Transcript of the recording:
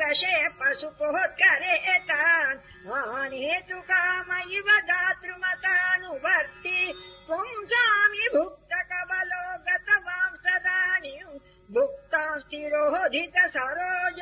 वशे पशुपुः करेतान् काम इव दातृमतानुवर्ति पुंसामि भुक्त कबलो सदानीम् भुक्तां स्थिरोधित सरोज